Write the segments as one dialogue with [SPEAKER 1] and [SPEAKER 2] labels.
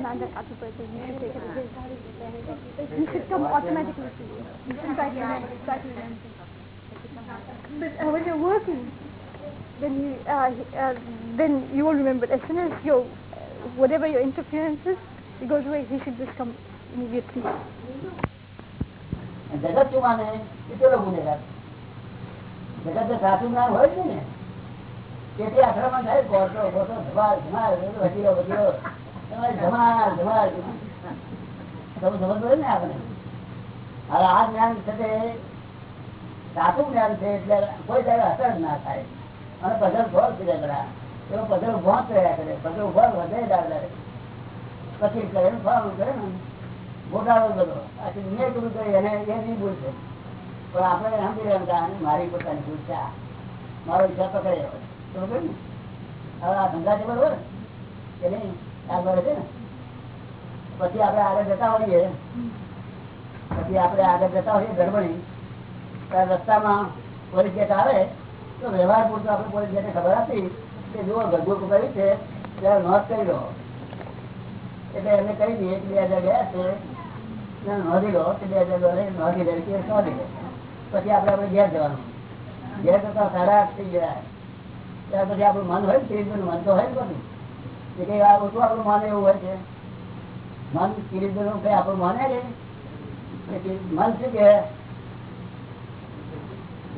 [SPEAKER 1] Nanda Katupati, you should take it. It should come automatically to you. You should try to remember, try to remember. But uh, when you're working, then you uh, uh, then you will remember. As soon as your uh, whatever your interference is, it goes away. He should just come immediately.
[SPEAKER 2] જગત શું માને એ પેલો ગુનેગાર જગત સાચું જ્ઞાન હોય છે ને તેથી આશ્રમમાં થાય કોર્ટો કોર્ટો ધમાલ ધમાલ વકીલો વકીલો તમારે ધમાલ ધમાલ તમે સમજ પડે ને આપણે? હવે આ જ્ઞાન છે તે સાચું જ્ઞાન છે એટલે કોઈ ત્યારે અસર જ ના થાય. અને પઝલ ભોગ કર્યા કરા એવો પઝલ ભોગ કર્યા કરે. પઝલ ભોગ વધે દાદા પછી કરે ને ફોર્મ કરે ને. ગોટાળો બધો. આથી મેં કીધું કરી એને એ નહીં ભૂલ છે પણ આપણે સમજી રહ્યા મારી પોતાની ભૂલ છે મારો ઈચ્છા પકડે તો હવે આ ધંધા છે બરોબર કે નહીં? પછી આપડે આગળ જતા હોઈએ. પછી આપણે આગળ જતા હોઈએ ગડબડી રસ્તામાં પોલીસ ગેટ આવે, તો વ્યવહાર પૂરતો આપણે પોલીસ ગેટને ખબર આપી કે જુઓ ગરબો કર્યું છે, ત્યારે નોંધ કરી દો એટલે એમને કહી દઈએ કે બે હજાર ગયા છે નોંધી લો કે બે હજાર ડોલર નોંધી લે, કે નોંધી લે. પછી આપણે આપણે ઘેર જવાનું. ઘેર જતા આઠ થઈ ગયા. ત્યાર પછી આપણું મન હોય ને મન તો હોય ને બધું. કઈ આ હોય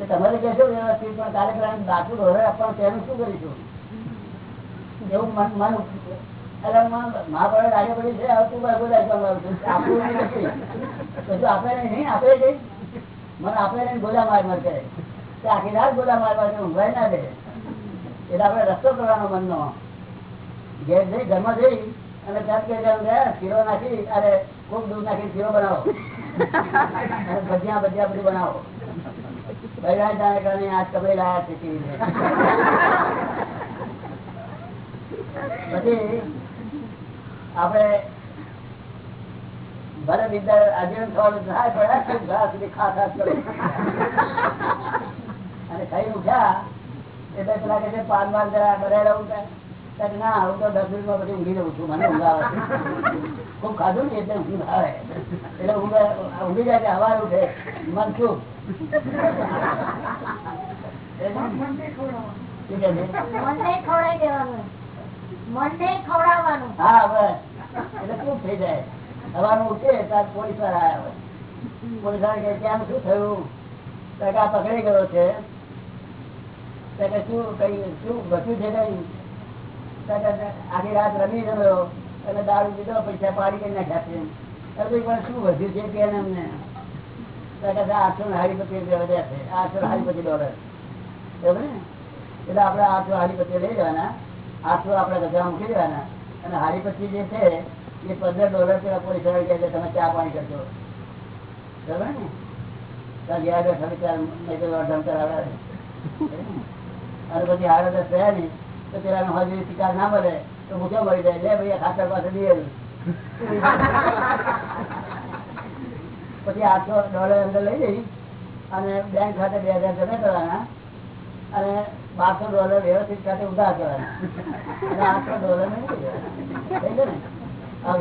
[SPEAKER 2] તમારે કહેશો વ્યવસ્થિત, પણ કાર્યક્રમ દાખલું હવે આપવાનું તેનું શું કરીશું? એવું મન મન એટલે પડી છે તું છે. આપણું નથી. મને આપે નહીં, ગોલા માર માર કરે આખી એટલે આપણે રસ્તો કરવાનો મનનો. ઘેર જઈ ઘરમાં જઈ અને ત્યાં કે શીરો નાખી અરે ખૂબ દૂધ નાખી શીરો બનાવો. અને ભજીયા ભજીયા બધું બનાવો. બૈરા જાણે આજ કબે લાયા છે પછી આપણે ભલે બીજા આજીવન થવાનું થાય પડ્યા ખાસ ઘા સુધી ખા ખા કરો. અને ખાઈ ઉઠ્યા એટલે પેલા કે પાન બાન જરા બરાડા ઉઠા તો કે ના હું તો દસ મિનિટમાં પછી ઊંઘી જઉં છું. મને ઊંઘ આવે ખૂબ ખાધું ને એટલે ઊંઘ આવે. એટલે ઊંઘ ઊંઘી જાય કે હવાર ઉઠે. મન છે? પકડી ગયો છે. શું કઈ શું બચ્યું છે કઈ? આખી રાત રમી ગયો અને દારૂ પીધો, પૈસા પાડી કરી નાખ્યા છે. પણ શું વધ્યું છે કે અમને? આઠસો હાડી પચીસ વધ્યા છે. આઠસો પચીસ ડોલર. બરોબર ને? એટલે આપણે આઠસો હાડી પચીસ લઈ જવાના આઠસો આપણે ગજા મૂકી દેવાના. અને પચીસ જે છે, એ પંદર ડોલર પેલા પોલીસવાળા તમે ચા પાણી કરજો. બરોબર ને? ત્યાં ગયા આગળ તમે ચાર મેં અડધમ કરાવે. અને પછી હારે દસ થયા ને તો પેલા હાજરી શિકાર ના મળે તો મૂક્યો મળી જાય? લે ભાઈ ખાતર પાસે દિયેલું પછી આઠસો ડોલર અંદર લઈ જઈ અને બેંક ખાતે બે હજાર જમા કરવાના અને બારસો ડોલર વ્યવસ્થિત ખાતે ઉધાર કરવાના. અને આઠસો ડોલર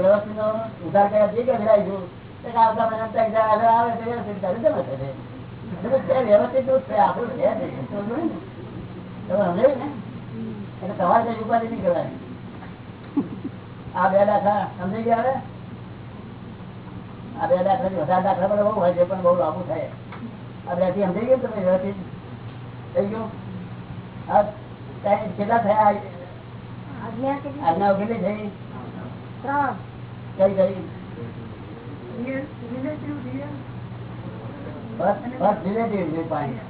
[SPEAKER 2] વ્યવસ્થિત ઉધાર કર્યા જે કે ભરાઈશું તો આવતા મહિના આવે તો વ્યવસ્થિત કરી જમા થશે વ્યવસ્થિત આપણું છે ને? એટલે તમારે કઈ ઉપાધિ નહીં કરવાની આ બે દાખલા સમજી ગયા હવે? આ બે દાખલા વધારે દાખલા બધા બહુ હોય છે પણ બહુ લાંબુ થાય. આ બેથી સમજી ગયું તમે વ્યવસ્થિત થઈ ગયું? હા કઈ કેટલા થયા?
[SPEAKER 3] આજ્ઞા કેટલી?
[SPEAKER 2] થઈ? કઈ કઈ બસ relative view point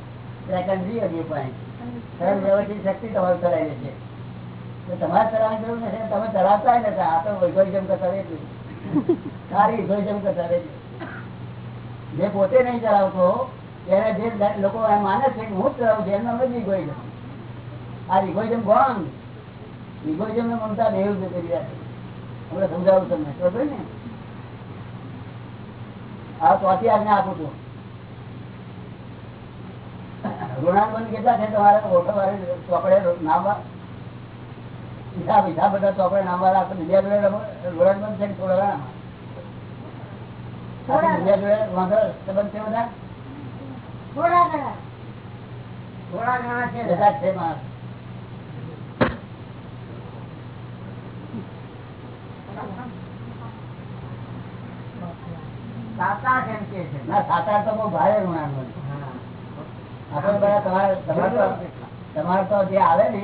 [SPEAKER 2] second view point તો જે પોતે નહીં ચલાવતો, એને જે લોકો માને છે હું ચલાવું છું, એમનો નથી ઇગોઇઝમ આ ઇગોઇઝમ કોણ? ઇગોઇઝમ ને મમતા દેવ છે હમણાં સમજાવું તમને. ખબર ને? આ ચોથી આજ્ઞા આપું છું. ઋણાનુબંધ કેટલા છે તમારે ઓટો વાળે ચોપડે નામ હિસાબ હિસાબ બધા ચોપડે નામ વાળા આપણે બીજા જોડે રોડ છે થોડા બીજા જોડે વાંધો સંબંધ છે બધા?
[SPEAKER 3] થોડા ઘણા. થોડા ઘણા છે.
[SPEAKER 2] બધા છે માણસ.
[SPEAKER 3] સાત આઠ એમ કે છે?
[SPEAKER 2] ના સાત આઠ તો બહુ ભારે ઋણાનું આપણે બધા તમારે તમારે તો જે આવે ને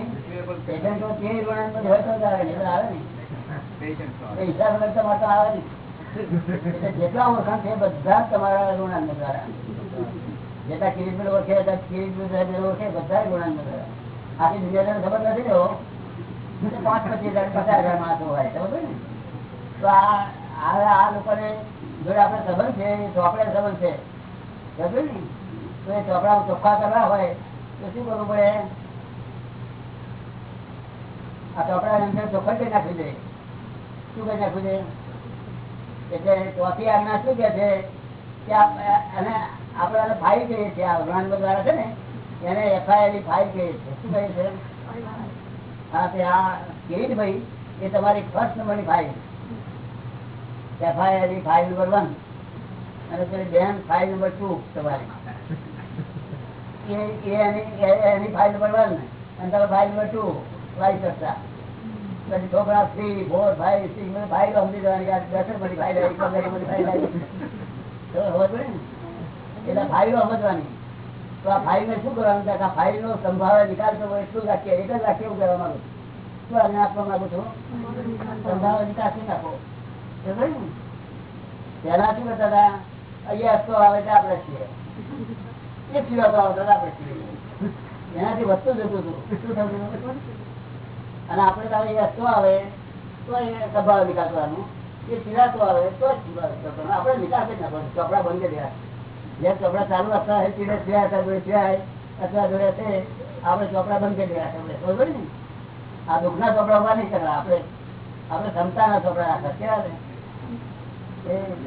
[SPEAKER 2] પેશન્ટ તો તે ઋણાનું હોય તો આવે ને. આવે. ને હિસાબ વગર તમારે તો આવે ને. જેટલા ઓળખાણ છે બધા તમારા ઋણાન દ્વારા. જેટલા કિરીટભાઈ ઓળખે એટલા કિરીટભાઈ ઓળખે બધા ઋણાન દ્વારા. આખી દુનિયાને ખબર નથી પાંચ પચીસ હજાર પચાસ હજાર માણસો હોય ખબર ને? તો આ આ લોકોને જોડે આપણે સંબંધ છે ચોપડે સંબંધ છે. ખબર ને? તો એ હોય, તો શું કરવું પડે? આ ચોપડા શું કરી છે કહીએ છીએ આ વૃણાંગ દ્વારા છે ને, એને એફઆઈઆરની ફાઇલ કહીએ છીએ શું કહીએ છે? હા, તે આ કિરીટભાઈ એ તમારી ફર્સ્ટ નંબરની ફાઇલ એફઆઈઆરની ફાઇલ નંબર વન અને પેલી બેન ફાઇલ નંબર ટુ તમારી. એની ફાઇલ નંબર વન અને તમે ફાઇલ નંબર ટુ શકતા પછી છોકરા three four five six file સમજી જવાની દસ બધી ફાઇલ આવી ફાઇલ આવી. એટલે ફાઇલો સમજવાની તો આ ફાઇલ ને શું કરવાનું? થાય આ ફાઇલ નો સંભાવે નિકાલ કરવો એટલું વાક્ય એક જ વાક્ય એવું કરવા માંગુ. શું આજ્ઞા આપવા માંગુ છું? સંભાવે નિકાલ શું નાખો પેલા શું કરતા હતા અહીંયા હસ્તો આવે તો આપણે છીએ. એક સિવાતો આવતો એટલે આપણે એનાથી વધતું જતું હતું? અને આપણે તો હસ્તો આવે? તો એ સંભાવે નીકળવાનું. એ સિરાતો આવે? તો જ આપણે નિકાલ જ બંધ કરી જે ચોપડા ચાલુ હતા, એ સીધે થયા હતા, જોડે થયા, અથવા જોડે છે આપણે ચોપડા બંધ કરી આપણે બરોબર ને? આ દુઃખના ચોપડા ઊભા નહીં કરવા આપણે આપણે ક્ષમતાના ચોપડા રાખવા કેવા ને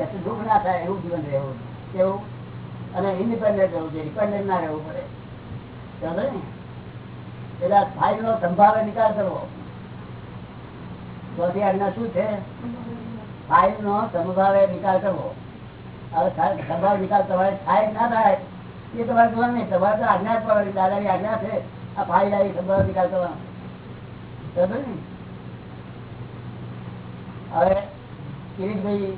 [SPEAKER 2] એ દુઃખ ના થાય, એવું જીવન રહેવું. કેવું? અને ઇન્ડિપેન્ડન્ટ રહેવું છે ડિપેન્ડન્ટ ના રહેવું પડે. એટલે ફાઇલ નો સંભાવે નિકાલ કરવો. ચોથી આજ્ઞા શું છે? ફાઇલ નો સંભાવે નિકાલ કરવો. હવે સંભાવ નિકાલ તમારે થાય ના થાય, એ તમારે જોવાનું નહીં. તમારે તો આજ્ઞા જ પડવાની દાદાની આજ્ઞા છે. આ ફાઇલ આવી સંભાવ નિકાલ કરવાનો. ચાલો ને? હવે કિરીટભાઈ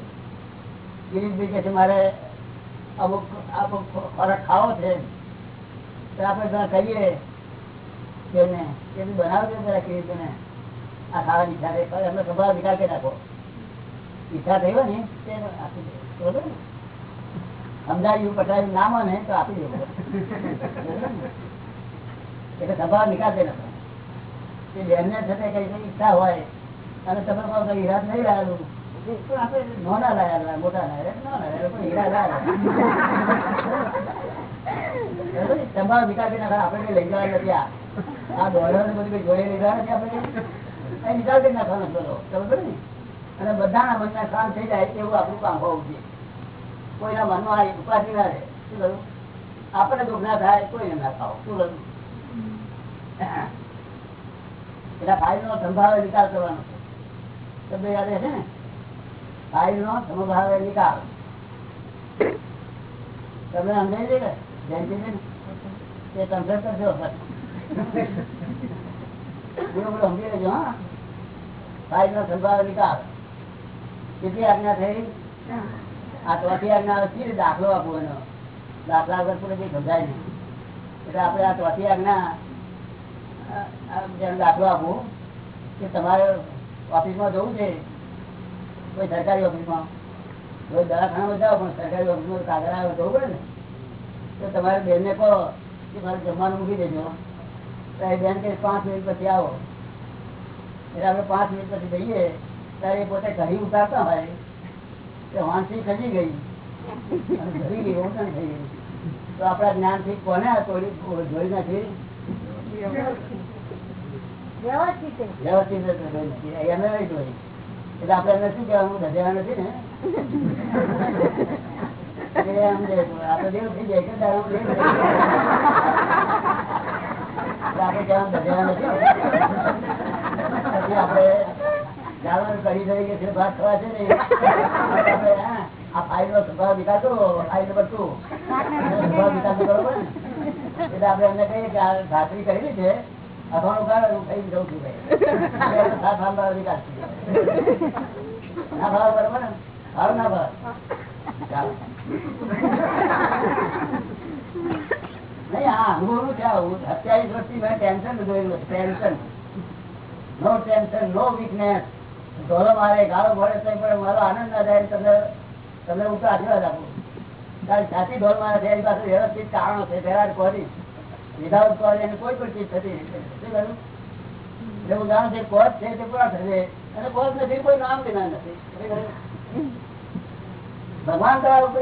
[SPEAKER 2] કિરીટભાઈ કે છે મારે અમુક અમુક ખોરાક ખાવો છે. આપણે કહીએ કે ને બનાવજો જરા કિરીટભાઈને આ ખાવાની ઈચ્છા થઈ પણ એમને સ્વભાવ નિકાલ કરી નાખો. ઈચ્છા થઈ હોય ને, તે આપી દે. ને? સમજાયું પટાયું ના માને, તો આપી દેવું એટલે સ્વભાવ નિકાલ કરી નાખો. બેનને છતાં કઈ ઈચ્છા હોય, અને તમે કહો હીરા નહીં લાવેલું અને બધાના મનના કામ થઈ જાય એવું આપણું કામ હોવું જોઈએ કોઈના મનમાં આ ઉપાધિ ના રહે શું કરું આપણે દુઃખ ના થાય કોઈને ના ખાવ શું કરું એટલે નો સંભાવે નિકાલ કરવાનો છે. બે યાદ છે ને? ફાઇલ નો સંભાવે નિકાલ તમે સમજાય છે કે? જયંતિબેન તે તમે કરજો બોલો બોલો સમજી લેજો હા. ફાઇલ નો સંભાવે નિકાલ કેટલી આજ્ઞા થઈ? આ ચોથી આજ્ઞા આવે છે દાખલો આપવો એનો? દાખલા વગર પૂરે કઈ સમજાય નહીં. એટલે આપણે આ ચોથી આજ્ઞા દાખલો આપવો કે તમારે ઓફિસમાં જવું છે કોઈ સરકારી ઓફિસમાં કોઈ દવાખાનામાં જાઓ પણ સરકારી ઓફિસમાં કાગળ આવે જવું પડે ને? તો તમારે બેનને કહો કે મારે જમવાનું મૂકી દેજો. ત્યારે બેન કે પાંચ મિનિટ પછી આવો. એટલે આપણે પાંચ મિનિટ પછી જઈએ ત્યારે એ પોતે ઘરી ઉતારતા હોય કે વાંસી ખજી ગઈ. ઘરી ગઈ ગઈ પણ થઈ તો આપણા જ્ઞાનથી કોને તોડી જોઈ નથી
[SPEAKER 3] વ્યવસ્થિત.
[SPEAKER 2] વ્યવસ્થિત એને નહીં જોઈ એટલે આપડે એમને શું કહેવાનું? ધજ્યા નથી ને? એ જે આ તો દેવ થઈ જાય કે દારૂ દેવ થઈ જાય. એટલે આપણે કહેવાનું ધજ્યા નથી. કરી દઈએ થવા છે ને આપડે હા, આ ફાઇલ નો સ્વભાવ વિકાસો ફાઇલ નંબર ટુ સ્વભાવ વિકાસો બરોબર ને. એટલે આપણે એમને કહીએ કે આ ખાતરી કરેલી છે હું જઉં છું. ના ભાવ બરોબર ને ભાવ ના ભાવ. નહીં સત્યાવીસ વર્ષથી મેં ટેન્શન જોયેલું ટેન્શન નો ટેન્શન નો વીકનેસ ધોરો મારે ગાળો મળે તો પણ મારો આનંદ ના થાય તમને તમને હું તો આશીર્વાદ આપું તારી સાચી ધોર મારે એની પાસે વ્યવસ્થિત કારણો છે પેલા કોરી વિધાઉટ એને કોઈ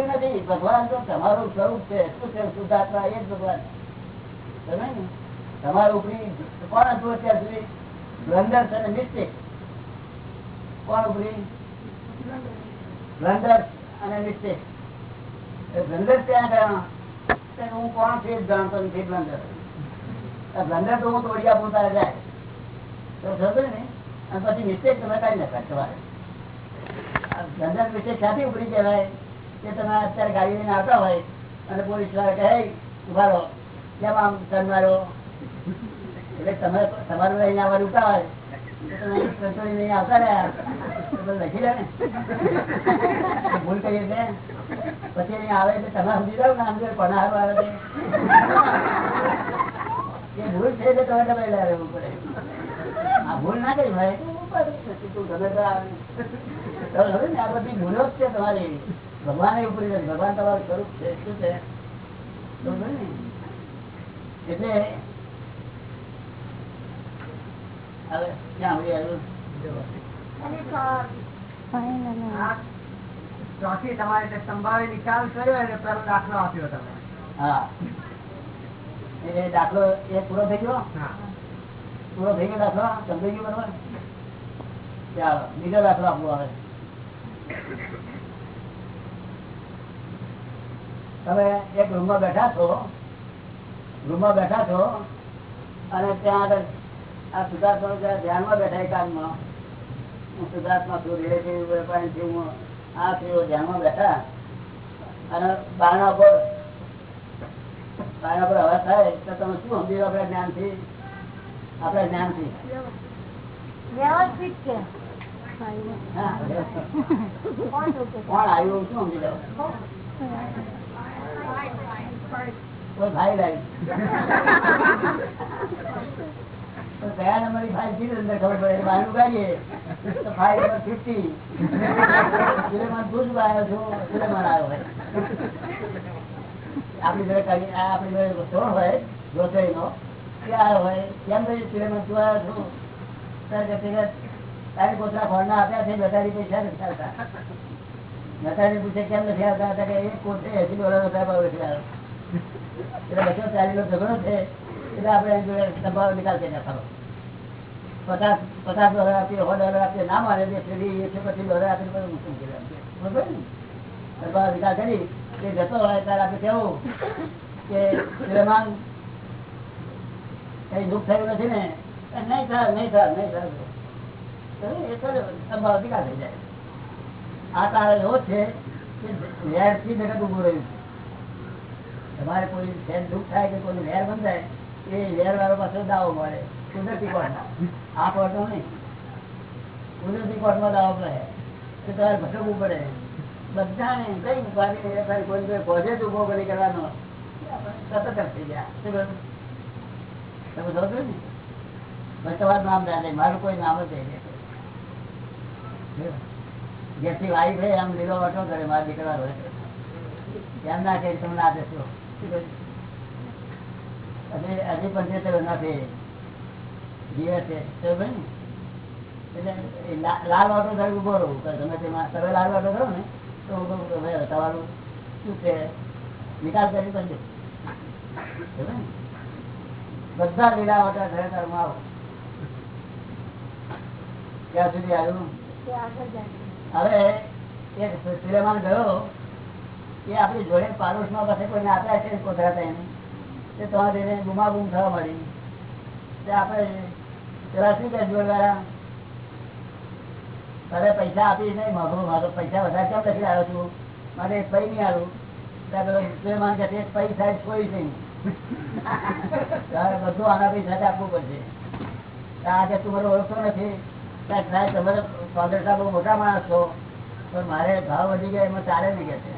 [SPEAKER 2] નથી. ભગવાન તો તમારું સ્વરૂપ છે. શું છે? શુદ્ધાત્મા એ જ ભગવાન. સમજ્યા ને? તમારું ઉપરી કોણ હતું અત્યાર સુધી? બ્લન્ડર્સ અને મિસ્ટેક. કોણ ઉપરી? બ્લન્ડર્સ અને મિસ્ટેક. બ્લન્ડર્સ ત્યાં ગયા ક્યાંથી ઉપરી કહેવાય? કે તમે અત્યારે ગાડી લઈને આવતા હોય અને પોલીસવાળા કહે "હે, ઊભા રહો. કેમ આમ મારો? એટલે તમે તમારું અહીંયા આવવાનું ઉતા હોય. તો તમે આવતા રહ્યા. ભૂલ કરી પછી આવે એટલે તમે સમજી જાવ ને આમ જો આવે એ ભૂલ છે એટલે તમે તમે રહેવું પડે આ ભૂલ ના કરી તમારી ભગવાન ભગવાન તમારું સ્વરૂપ છે શું છે એટલે હવે ક્યાં આવી આવ્યું
[SPEAKER 3] ચોથી તમારે તે નિકાલ કર્યો એટલે પેલો દાખલો આપ્યો તમે.
[SPEAKER 2] હા. એ દાખલો એ પૂરો થઈ ગયો? પૂરો થઈ ગયો દાખલો? સમજાઈ ગયો બરોબર? ચાલો બીજો દાખલો આપવો હવે. તમે એક રૂમમાં બેઠા છો રૂમમાં બેઠા છો અને ત્યાં આગળ આ સુધાર ધ્યાનમાં બેઠા એ હું સુધાર્થમાં છું રિલેટિવ વેપારી છું હું આ છું ધ્યાનમાં બેઠા. અને બારણા પર બારણા પર અવાજ થાય તો તમે શું સમજી લો આપણા જ્ઞાનથી? આપણા જ્ઞાનથી.
[SPEAKER 3] વ્યવસ્થિત છે.
[SPEAKER 2] કોણ આવ્યું શું સમજી લો? કોઈ ભાઈ લાવી. તારે તારી પોતરા ફોડના આપ્યા છે બેટારી પૈસા નથી આવતા પૂછે કેમ નથી આવતા હતા કે એક કોટ એસી ડોલર ચાલીસ નો ઝઘડો છે. એટલે આપણે જોડે સંભાવ નિકાલ કરી નાખવાનો પચાસ પચાસ ડોલર આપીએ સો ના મારે દે પેલી એકસો પચીસ બરોબર ને? નિકાલ કરી. તે જતો હોય ત્યારે આપણે કેવું કે કઈ દુઃખ થયું નથી ને? નહીં થાય નહીં થાય નહીં થાય. એ તો નિકાલ થઈ જાય. આ તારે એવો છે કે વેરથી જગત ઉભું રહ્યું તમારે કોઈ ઝેર દુઃખ થાય કે કોઈ વેર બંધાય એ લેર વાળો દાવો મળે કુદરતી કોર્ટમાં. આ દાવો પડે તો તમારે ભટકવું પડે. બધાને કઈ ઉપાડી કોઈ કરવાનો. સતત થઈ ગયા શું કરું તમે જોશો ને? તમારું નામ ના મારું કોઈ નામ જ નહીં. જેથી વાઈફ આમ લીલો વટો કરે, મારા દીકરા એમ ના કે તમે ના દેશો. શું કહ્યું? હજી પંચોતેર ના? છે લાલ વાટો થાય ઊભો રહું. તમે તેમાં, તમે લાલ વાટો કરો ને, તો હું કહું કે તમારું શું છે? નિકાલ કરી કરજો બધા લીલા વાટા ઘરે તારમાં આવો. ક્યાં સુધી આવ્યું? હવે એક સિનેમા ગયો. એ આપણી જોડે પાડોશમાં પાસે કોઈને આપ્યા છે કોથળા એને તે તમારે એને ગુમાગુમ થવા મળી તે આપણે પેલા શું વાળા? તારે પૈસા આપીશ નહીં માગો મારો પૈસા વધારે કેમ લખી આવ્યો છું મારે પૈ નહીં આવ્યું. ત્યાં પેલો મુસલમાન કહે પૈ સાહેબ કોઈ નહીં. તારે બધું આના પૈસા આપવું પડશે. આજે તું મને ઓળખતો નથી. ત્યાં સાહેબ, તમે સાહેબ મોટા માણસ છો. પણ મારે ભાવ વધી ગયા એમાં ચાલે નહીં કે છે.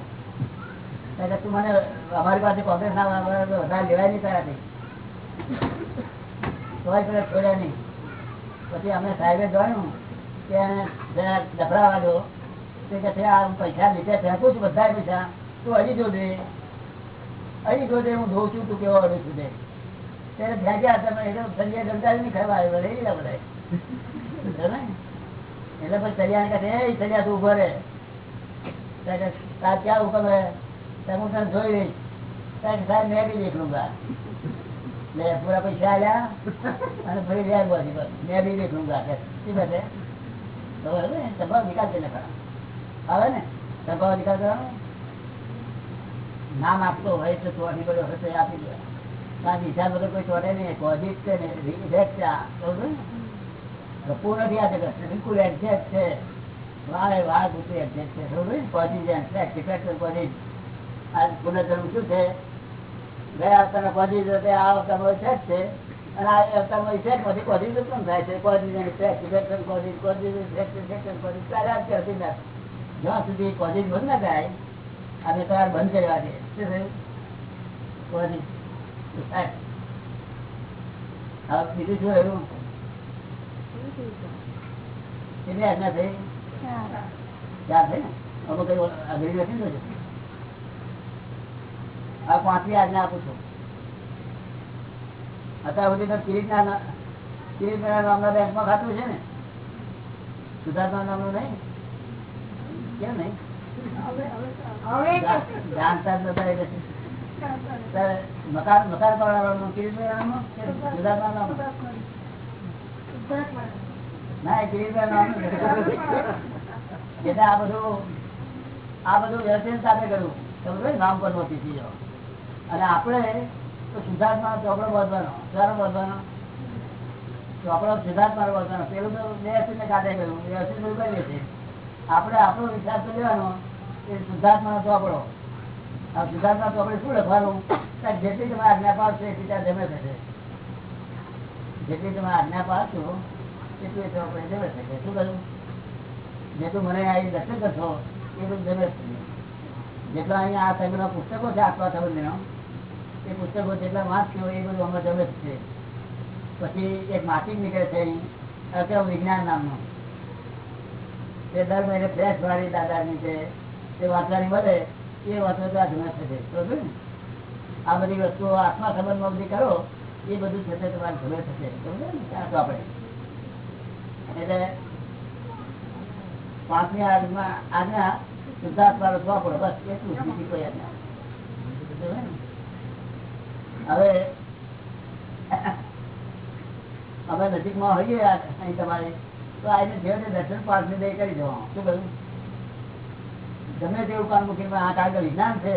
[SPEAKER 2] તું મને અમારી પાસે કોંગ્રેસ ના વધારે લેવાય નહીં તારાથી. તોય છોડ્યા નહીં. પછી અમે સાહેબે જોયું કે જરા હું પૈસા લીધે ફેંકું છું બધા પૈસા. તું અડી જોજે અડી જોજે હું જોઉં છું તું કેવો અડું છું ત્યારે ફેંક્યા તમે એટલે સરિયા ગંગાજી નહીં ખાવા આવ્યો લઈ ગયા બધા એટલે પછી સરિયાને કહે સરિયા તું ઊભો રહે. ત્યારે કે, પૂરા નામ આપતો હોય તો ચોટી બધો હશે, આપી દે. કારણ હિસાબ વગર કોઈ ચોટે નહીં. કોઝિટ છે ને રિજેક્ટ છે? ગપ્પુ નથી આ જગત. બિલકુલ એક્ઝેક્ટ છે. વારે, વાર પૂરતું એક્ઝેક્ટ છે. બરોબર કોઝિટ એક્ઝેક્ટ ડિફેક્ટ કોઝિટ પુનર્જન્મ શું છે? ગયા અવતારના કોઝિટ હતો આ અવતારમાં ઇફેક્ટ છે. અને આ અવતારમાં ઇફેક્ટ પછી કોઝિટ ઉત્પન્ન થાય છે? કોઝિટ કોઝિટ ઇફેક્ટ ઇફેક્ટ કોઝિટ ચાલ્યા જ કરતી ના જ્યાં સુધી કોઝિટ બંધ ના થાય અને તમારે બંધ કરવા દે. શું થયું? ઇફેક્ટ હવે બીજું શું એવું કેટલી આજ્ઞા થઈ? ચાર થઈ ને? અમુક કઈ અઘરી નથી ને? આ પાંચમી આજ્ઞા આપું છું. અત્યાર સુધી તો કિરીટના કિરીટના નામના બેંકમાં ખાતું છે ને? સુધાર્થના નામનું નહીં? કેમ નહીં? જાણતા જ નતા એટલે મકાન મકાન પાડવાનું કિરીટના નામનું સુધાર્થના નામનું? ના કિરીટના નામનું એટલે આ બધું આ બધું વ્યવસ્થિત સાથે કર્યું. ને? નામ પર નહોતી ચીજો અને આપણે તો શુદ્ધાત્મા ચોપડો વધવાનો ક્યારે વધવાનો ચોપડો શુદ્ધાત્મા વધવાનો પેલું તો વ્યવસ્થિત ને કાઢે ગયું વ્યવસ્થિત બધું કરીએ છીએ. આપણે આપણો વિચાર તો લેવાનો એ શુદ્ધાત્મા ચોપડો આ શુદ્ધાત્મા ચોપડે શું લખવાનું? જેટલી તમે આજ્ઞા પાડશો એટલી ત્યાં જમે થશે જેટલી તમે આજ્ઞા પાડશો એટલી એ ચોપડે જમે થશે શું કહ્યું? જેટલું મને અહીં દર્શન કરશો બધું જમે થશે જેટલા અહીંયા આ સંગ્રહ પુસ્તકો છે, આત્મા સંબંધીનો એ પુસ્તકો જેટલા વાંચ્યો એ બધું અમે જ છે. પછી એક માસિક નીકળે છે અક્રમ વિજ્ઞાન નામનું? તે દર મહિને ફ્રેશ વાળી દાદાની છે તે વાંચવાની મળે, એ વાંચવા તો આ જમે થશે આ બધી વસ્તુઓ આત્મા સંબંધમાં બધી કરો, એ બધું થશે તમારે જમે થશે બરોબર ને? તો આપણે. એટલે પાંચમી આજમાં આજ્ઞા શુદ્ધાત્મા રસવા પડે બસ એટલું બીજી કોઈ આજ્ઞા. બરોબર ને? હવે અમે નજીકમાં હોઈએ અહીં તમારે, તો આઈને જે દર્શન પાંચ ને કરી જવાનું શું કહ્યું? ગમે તેવું કામ મૂકીને આ કાગળ વિજ્ઞાન છે,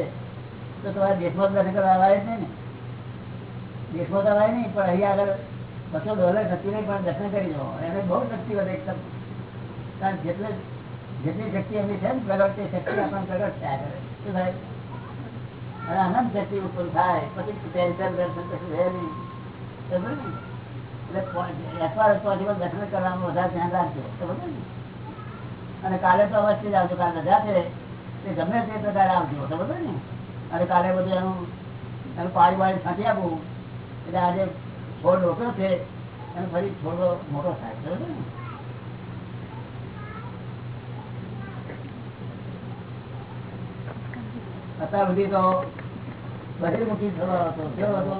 [SPEAKER 2] તો તમારે દેશમાં દર્શન કરવા જ નહીં ને. દેશમાં તો અવાય નહીં, પણ અહીંયા આગળ બસો ડોલર થતી નહીં પણ દર્શન કરી જવો એને બહુ શક્તિ વધે એકદમ કારણ જેટલે જેટલી શક્તિ એમની છે ને પ્રગટ તે શક્તિ આપણને પ્રગટ થયા. કરે શું થાય? અને કાલે તો અવશ્ય જ આવજો. કાલે રજા છે. તે ગમે તે પ્રકારે આવજો. સમજો ને અને કાલે બધું એનું એનું પાણી વાળી છાંટી આપું. એટલે આજે છોડ રોક્યો છે. અને ફરી છોડો મોટો થાય. સમજો ને અત્યાર સુધી તો મોટી થવા હતો કેવો હતો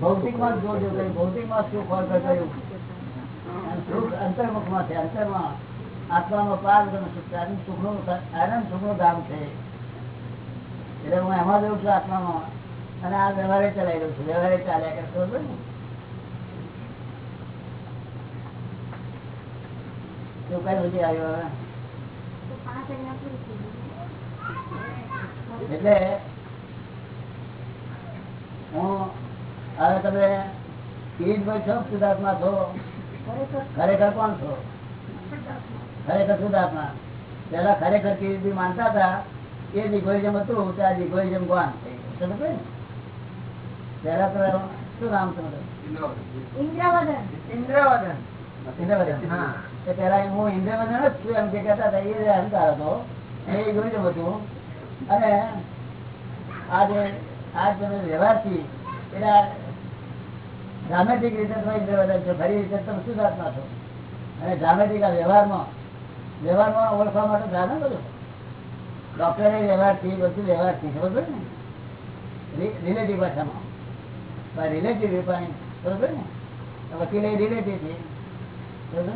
[SPEAKER 2] ભૌતિકમાં જો કઈ કર્યું ભૌતિકમાં સુખ હોય તો કર્યું સુખ અંતર્મુખમાં છે. અંતરમાં આત્મામાં પાર વગરનું સુખ છે. આનંદ સુખનું ધામ છે. એટલે હું એમાં જઉં છું આત્મામાં. અને આ વ્યવહારે ચલાવી દઉં છું. વ્યવહારે ચાલ્યા કરતો હતો ને? એવું કઈ બધી આવ્યો હવે? એટલે હું હવે તમે છો સિદ્ધાર્થમાં છો? ખરેખર? કોણ છો? ખરેખર શુદ્ધાત્મા પેલા ખરેખર કેવી માનતા હતા? એ હતું પેલા તો શું નામ તમારું?
[SPEAKER 1] ઇન્દ્રવદન.
[SPEAKER 3] ઇન્દ્રવદન.
[SPEAKER 2] ઇન્દ્રવદન.
[SPEAKER 3] હા.
[SPEAKER 2] તો પેલા હું ઇન્દ્રવદન જ છું એમ જે કહેતા હતા એ અહંકાર હતો. એ હતું. અને આજે આજ તમે વ્યવહારથી પેલા ડ્રામેટિક રીતે ખરી રીતે તમે શુદ્ધાત્મા છો? અને ડ્રામેટિક આ વ્યવહારમાં વ્યવહારમાં ઓળખવા માટે જાણે બધું? ડોક્ટરે વ્યવહારથી બધું વ્યવહારથી પડે ને? રિલેટિવ ભાષામાં. રિલેટિવ વેપારી બરોબર ને? વકીલે રિલેટિવ છે બરોબર ને?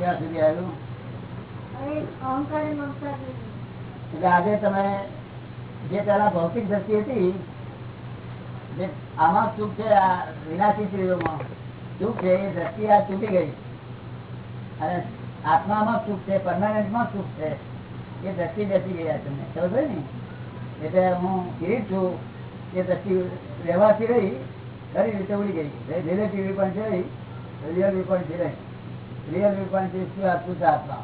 [SPEAKER 2] ક્યાં સુધી. એટલે આજે તમે જે પેલા ભૌતિક દ્રષ્ટિ હતી જે આમાં સુખ છે આ વિનાશી ચીજોમાં સુખ છે એ દ્રષ્ટિ આ તૂટી ગઈ. અને આત્મામાં સુખ છે પરમાનન્ટમાં સુખ છે એ દ્રષ્ટિ બેસી ગયા તમને. ખબર પડી ને? એટલે હું કિરીટ છું એ દ્રષ્ટિ રહેવાથી રહી ખરી રીતે ઉડી ગઈ. રિલેટિવ પણ છે રિયલ પણ છે રહી રિયલ શું શુદ્ધ આત્મા?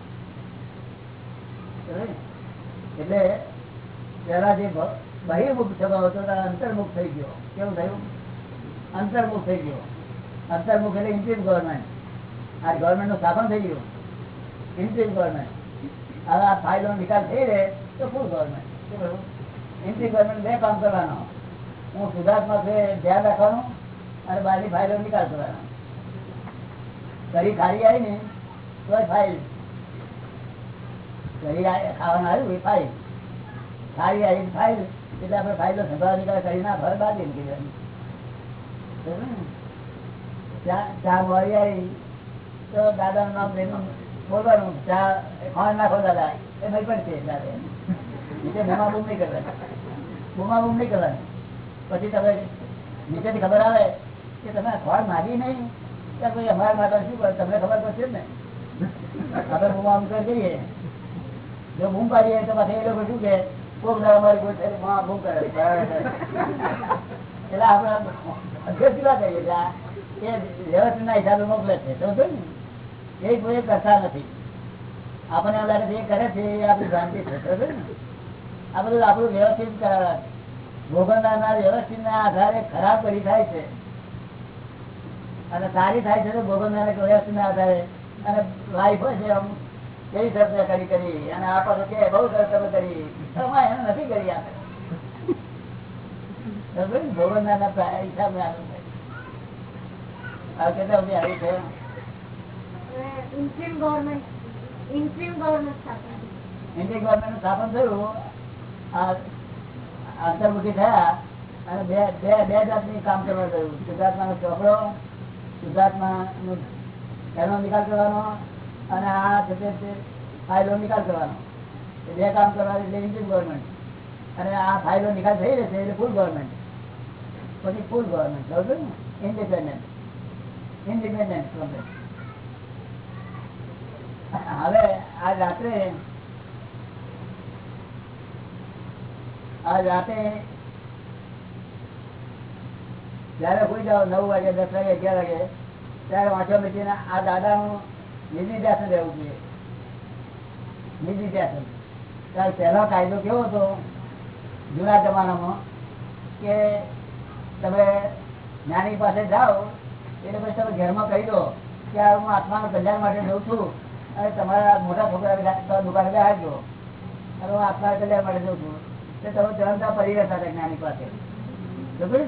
[SPEAKER 2] એટલે પેલા જે બહિર્મુખ સ્વભાવ હતો અંતર્મુખ થઈ ગયો. કેવું થયું? અંતર્મુખ થઈ ગયો. અંતર્મુખ એટલે ઇન્ટ્રીમ ગવર્મેન્ટ આ ગવર્મેન્ટનું સ્થાપન થઈ ગયું. ઇન્ટ્રીમ ગવર્મેન્ટ હવે આ ફાઇલો નિકાલ થઈ રહે તો ફૂલ ગવર્મેન્ટ શું ગવર્મેન્ટ બે કામ કરવાનો. હું સુધાર્થમાં ધ્યાન રાખવાનું અને બહારની ફાઇલો નિકાલ કરવાનો. કરી ખાલી આવી ને તો ફાઇલ કરી ખાવાનું આવ્યું, એ ફાઇલ ખાલી આવી ફાઇલ એટલે આપણે ફાઇલો સંભાળ નિકાલ કરી ના ફળ બાદ. ચા મળી આવી. તો દાદા નામ લઈને બોલવાનું, ચા ખાવા નાખો દાદા. એ ભાઈ પણ છે દાદા નીચે બૂમા બૂમ નહીં કરવાની. બૂમા બૂમ નહીં કરવાની. પછી તમે નીચેથી ખબર આવે કે તમે ખોળ માગી નહીં. કોઈ ને. જો વ્યવસ્થિતના હિસાબે મોકલે છે. સમજો ને? એ કોઈ કરતા નથી. આપણને એમ લાગે એ કરે છે, એ આપણી ભ્રાંતિ છે. સમજો ને? આ બધું આપણું વ્યવસ્થિત ભોગવનારના વ્યવસ્થિત ના આધારે ખરાબ કરી થાય છે. અને સારી થાય છે તો ભોગવનાર વ્યસ્ત ના આધારે અને લાઈફ હોય છે આમ કેવી સરસ કરી કરી. અને આ પાસે કે બહુ સરસ તમે કરી. અમારે એને નથી કરી આપણે. ભોગવનારના હિસાબે કેટલા સુધી આવી છે? ગવર્મેન્ટ સ્થાપન. થયું. અંતર્મુખી થયા. અને બે બે જાતની કામ કરવા થયું. શુદ્ધાત્મા નો ચોપડો એનો નિકાલ કરવાનો અને આ છે તે ફાઇલો નિકાલ કરવાનો. બે કામ કરવા ઇન્ડિયન ગવર્મેન્ટ અને આ ફાઇલો નિકાલ થઈ રહેશે એટલે ફૂલ ગવર્મેન્ટ પછી ફૂલ ગવર્મેન્ટ સમજો ને? ઇન્ડિપેન્ડન્ટ ઇન્ડિપેન્ડન્ટ ગવર્મેન્ટ હવે આ રાત્રે આજ રાતે જયારે કોઈ જાઓ નવ વાગે, દસ વાગે, અગિયાર વાગે, ત્યારે વાંચવા બેસીને આ દાદાનું નિધિધ્યાસન રહેવું જોઈએ. નિધિધ્યાસન. ત્યારે પહેલો કાયદો કેવો હતો? જૂના જમાનામાં કે તમે જ્ઞાની પાસે જાઓ એટલે પછી તમે ઘરમાં કહી દો કે આ હું આત્માના કલ્યાણ માટે જઉં છું અને તમારા મોટા છોકરા દુકાને બેહાડજો અને હું આત્માના કલ્યાણ માટે જઉં છું. તો તમે જનતા પરિવાર હતા જ્ઞાની પાસે. બરોબર?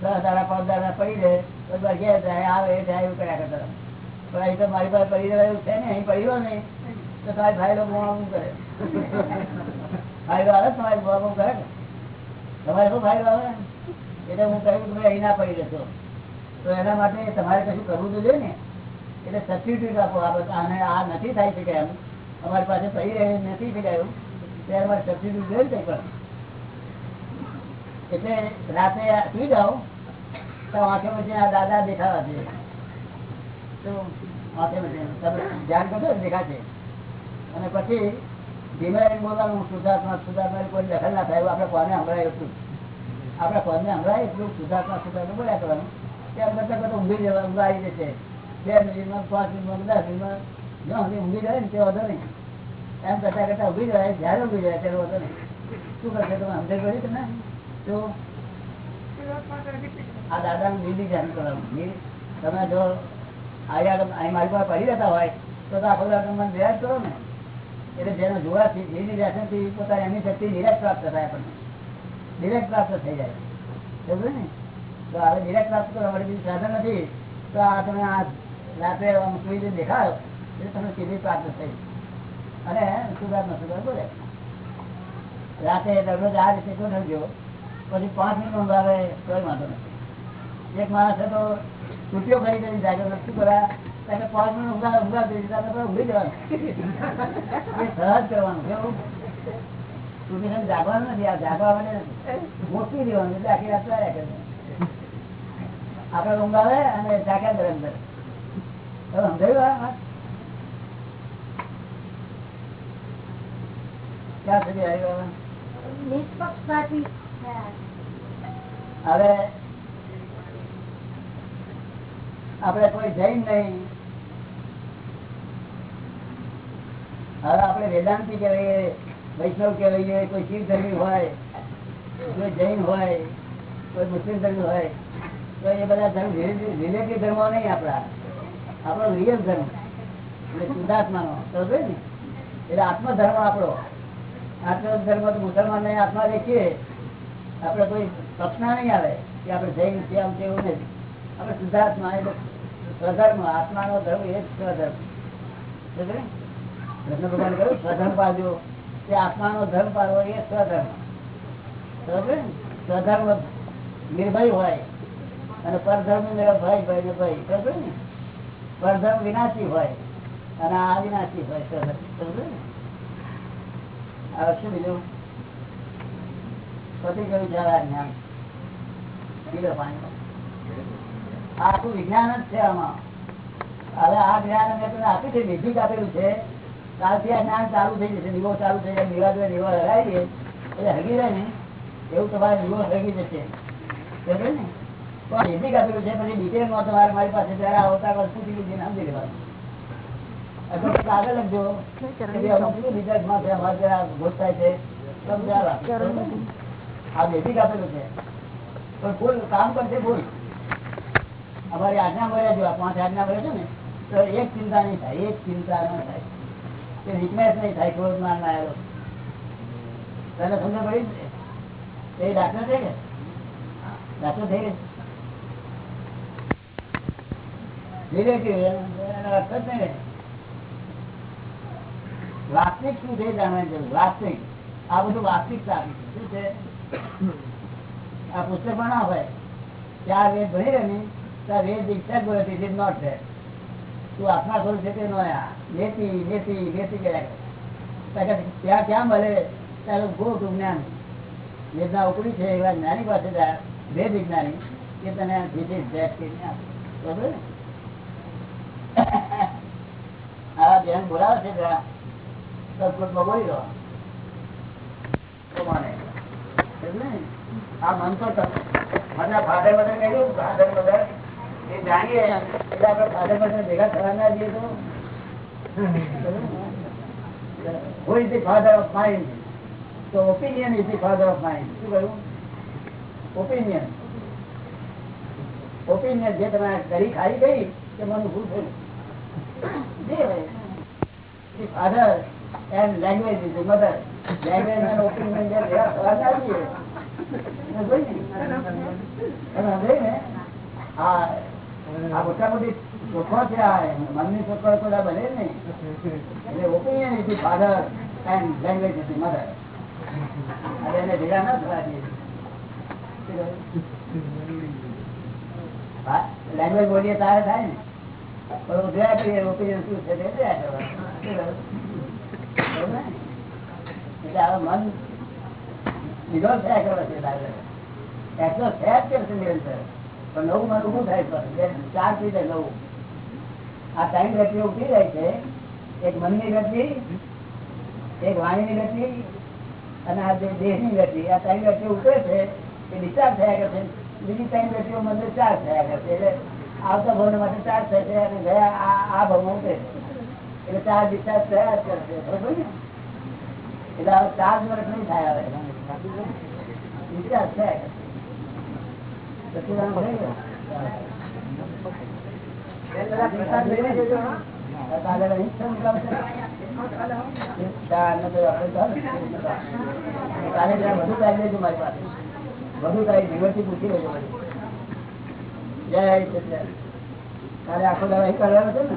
[SPEAKER 2] દસ દાડા, પાંચ દાડા પડી રહે, તો ઘેર જાય, આવે જાય, એવું કર્યા કરતા પણ અહીં તો મારી પાસે પડી રહ્યા એવું છે ને અહીં પડી રહ્યો નહીં, તો તમારી ભાઈ લોકો બુમાબુમ કરે. ફાયદો આવે તમારી બુમાબુમ કરે ને. તમારે શું ફાયદો આવે? એટલે હું કહ્યું તમે અહીં ના પડી રહેશો. તો એના માટે તમારે કશું કરવું તો જોઈએ ને. એટલે સબસ્ટિટ્યુટ આપો આ બધા, આને આ નથી થાય શકે એમ. અમારી પાસે પડી રહે નથી શકાયું ત્યારે અમારે સબસ્ટિટ્યુટ જોઈએ ને પણ. એટલે રાતે સુઈ જાઓ તો આંખે પછી આ દાદા દેખાવા છે તો આંખે પછી તમે ધ્યાન કરશો દેખાશે. અને પછી ધીમે એમ બોલાવું સુધાર્થમાં સુધાર્થમાં કોઈ દખલ ના થાય આપણે કોને સંભળાય એટલું? આપણે કોને હમણાં એટલું? સુધાર્થમાં સુધાર્થ બોલ્યા કરવાનું. ત્યાં કરતા કરતા ઊંઘી જવા ઊંઘ આવી જશે. બે મિનિટમાં, પાંચ મિનિટમાં, દસ મિનિટમાં, જ્યાં સુધી ઊંઘી જાય ને તે વધો નહીં. એમ કરતા કરતા ઊભી જાય જ્યારે ઊભી જાય ત્યારે વધો નહીં. શું કરશે, તમે સમજણ કરી તમને આ દીદી ધ્યાન કરવાનું તમે જો અહીંયા અહીં મારી પાસે પડી રહેતા હોય, તો આખો મને ધ્યાન કરો ને. એટલે જેનો જોવાથી જેની વ્યસનથી પોતાની એમની શક્તિ નિરાશ પ્રાપ્ત થાય આપણને. નિરાશ પ્રાપ્ત થઈ જાય. સમજ્યું ને? તો હવે નિરાશ પ્રાપ્ત કરવા માટે બીજું સાધન નથી. તો આ તમે આ રાત્રે સુઈ જઈને દેખાડો, એટલે તમને સીધી પ્રાપ્ત થઈ. અને સુધાર ન સુધાર બોલે. રાતે દરરોજ આ રીતે શું ગોઠવજો પછી પાંચ મિનિટ ઊંઘ આવે કોઈ વાંધો નથી. એક માણસ તો છૂટીઓ કરી કરી જાગ્યો નથી કર્યા? એટલે પાંચ મિનિટ ઊંઘા ઊંઘા થઈ જતા જવાનું. એ કરવાનું. કેવું છૂટી આખી રાત આપડે ઊંઘ અને જાગ્યા કરે ક્યાં સુધી આવ્યો?
[SPEAKER 1] નિષ્પક્ષપાતી
[SPEAKER 2] હવે આપણે કોઈ જૈન નહીં. હવે આપણે વેદાંતિ કહેવાય વૈષ્ણવ કહેવાય કોઈ શિવ ધર્મી હોય, કોઈ જૈન હોય, કોઈ મુસ્લિમ ધર્મી હોય, તો એ બધા ધર્મ રિલેટિવ ધર્મો નહીં આપણા. આપણો રિયલ ધર્મ. એટલે શુદ્ધાત્માનો. સમજે ને? એટલે આત્મધર્મ આપણો. આત્મધર્મ તો મુસલમાન આત્મા દેખીએ. આપડે કોઈ પક્ષના નહીં આવે કે આપણે જૈન છે આમ તેવું નથી. આપડે શુદ્ધાત્મા એટલે સ્વધર્મ, આત્માનો ધર્મ એ જ સ્વધર્મ? કૃષ્ણ ભગવાન કહ્યું સ્વધર્મ પાડજો. કે આત્માનો ધર્મ પાડવો એ સ્વધર્મ. ને? સ્વધર્મ નિર્ભય હોય અને પરધર્મ ભય ભય ને ભય. સમજ્યો ને? પરધર્મ વિનાશી હોય અને આ વિનાશી હોય સ્વધર્મ. સમજ્યો ને? હવે શું બીજું પતી ગયું છે જ્ઞાન પીલો પાણી. આ આખું વિજ્ઞાન જ છે આમાં. હવે આ જ્ઞાન અમે તમને આપ્યું છે બેઝિક આપેલું છે. કાલથી આ જ્ઞાન ચાલુ થઈ જશે દીવો ચાલુ થઈ જાય દીવા જોઈએ દીવા લગાવી દઈએ એટલે હગી રહે ને એવું તમારે દીવો હગી જશે. સમજ્યો ને? તો આ આપેલું છે પછી ડિટેલમાં તમારે મારી પાસે જયારે આવતા વખત પૂછી લીધી સમજી લેવાનું. અથવા લખજો. રિઝલ્ટમાં છે અમારે થાય છે. બરોબર? આ અમારી આજ્ઞા મળ્યા જો પાંચ આજ્ઞા મળે છે ને, તો એક ચિંતા નહીં થાય, એક ચિંતા ન થાય. કે નહીં થાય ક્રોધ માન ના આવ્યો તને સમજ પડી? એ ડાક્ટર છે કે? ડાક્ટર થઈ રિલેટિવ જ નહીં. વાસ્તવિક શું છે જાણવાની જરૂર, વાસ્તવિક. આ બધું વાસ્તવિકતા આપી. શું છે? આ પુસ્તકમાં ના હોય. ચાર વેદ ભણી રહે ને ત્યાં વેદ દીક્ષા બોલે ઇટ ઇઝ નોટ ધેર તું આત્મા ખોલ છે તે નો લેતી લેતી લેતી કર્યા ત્યાં ક્યાં મળે? ત્યારે ગો ટુ જ્ઞાન. વેદના ઉપડી છે, એવા જ્ઞાની પાસે વેદ વિજ્ઞાની, કે તને બેન બોલાવે છે જરા. સદગુણમાં બોલી રહ્યો પ્રમાણે. આ મન તો ફાધર મધર કહ્યું ફાધર મધર ફાધર મધર. શું કહ્યું? Opinion. Opinion જે તમે કરી ખાઈ ગઈ કે મને ભૂલ થયું. જે હોય. The father and language is the આ મોટા મોટી શોખો છે આ મનની થોડા બને જ નહીં opinion is father and language is mother અને એને ભેગા ના થવા દઈએ લેંગ્વેજ બોલીએ તારે થાય ને પણ ઓપિનિયન શું છે તે જોયા કરવાનું. મન મન. ચાર અને આ જે દેહની ગતિ આ ટાઈમ ગતિ ઉતરે છે એ ડિસ્ચાર્જ થયા કરશે બીજી ત્રણ મંદિર ચાર્જ થયા કરશે એટલે આવતા ભવન માટે ચાર્જ થશે અને ગયા આ આ ભવન ઉતરે એટલે ચાર ડિસ્ચાર્જ થયા જ કરશે બરોબર ને? એટલે હવે ચાર વર્ષ નહીં થાય હવે. જ છે બધું કાઢી જીવનથી પૂછી લેજો જય સચિદાનંદ. કાલે આખો દાડો કરવાનો છે ને?